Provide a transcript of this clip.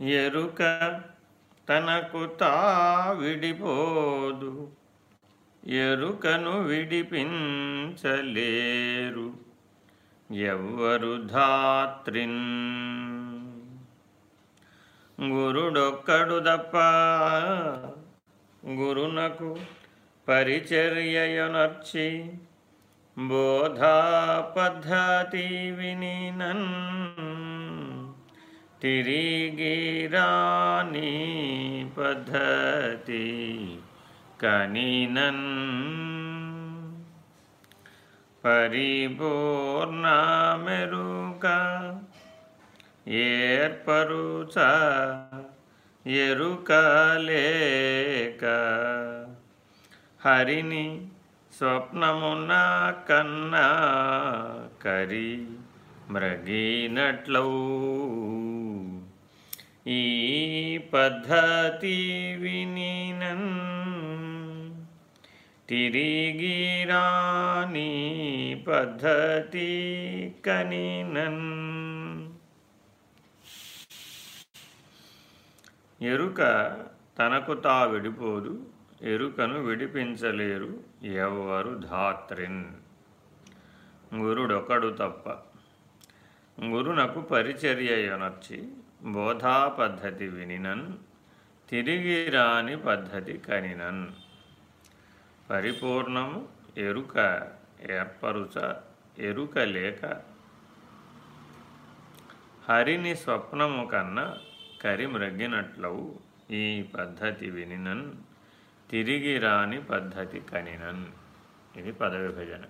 ఎరుక తనకు తా విడిపోదు ఎరుకను విడిపించలేరు ఎవ్వరు ధాత్రిన్. గురుడొక్కడు తప్ప గురునకు పరిచర్యయనర్చి బోధా పద్ధతి వినినన్ తిరిగిరాని పద్ధతి కనినన్. పరిపూర్ణ మెరుక ఏర్పరుచ ఎరుక లేక. హరిని స్వప్నమున కన్నా కరి మ్రగినట్లవు ఈ పద్ధతి వినినన్ తిరిగిరాని పద్ధతి కనినన్. ఎరుక తనకు తా విడిపోదు ఎరుకను విడిపించలేరు ఎవరు ధాత్రిన్. గురుడొకడు తప్ప గురునకు పరిచర్యయనర్చి బోధా పద్ధతి వినినన్ తిరిగి రాని పద్ధతి కనినన్. పరిపూర్ణము ఎరుక ఏర్పరుచ ఎరుక లేక హరిని స్వప్నము కన్నా కరిమ్రగ్గినట్లవు ఈ పద్ధతి వినినన్ తిరిగి రాని పద్ధతి కనినన్. ఇది పదవిభజన.